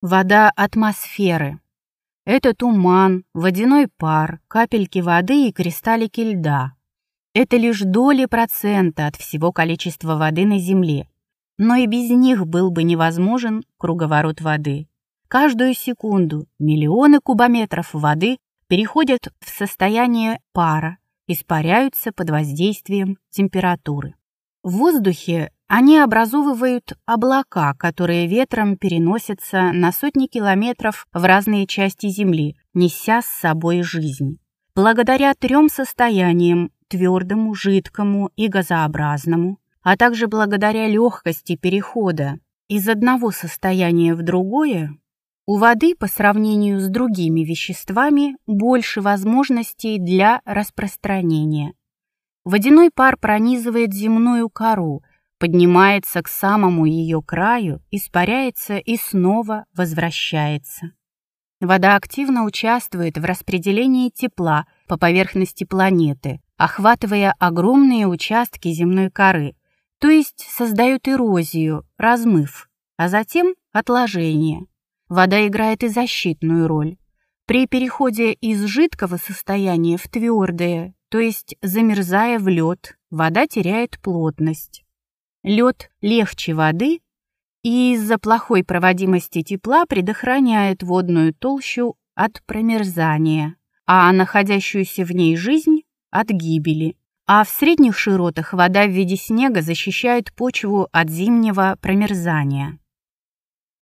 вода атмосферы. Это туман, водяной пар, капельки воды и кристаллики льда. Это лишь доли процента от всего количества воды на Земле, но и без них был бы невозможен круговорот воды. Каждую секунду миллионы кубометров воды переходят в состояние пара, испаряются под воздействием температуры. В воздухе они образовывают облака, которые ветром переносятся на сотни километров в разные части Земли, неся с собой жизнь. Благодаря трем состояниям – твердому, жидкому и газообразному, а также благодаря легкости перехода из одного состояния в другое, у воды по сравнению с другими веществами больше возможностей для распространения. Водяной пар пронизывает земную кору – поднимается к самому ее краю, испаряется и снова возвращается. Вода активно участвует в распределении тепла по поверхности планеты, охватывая огромные участки земной коры, то есть создает эрозию, размыв, а затем отложение. Вода играет и защитную роль. При переходе из жидкого состояния в твердое, то есть замерзая в лед, вода теряет плотность. Лед легче воды и из-за плохой проводимости тепла предохраняет водную толщу от промерзания, а находящуюся в ней жизнь – от гибели. А в средних широтах вода в виде снега защищает почву от зимнего промерзания.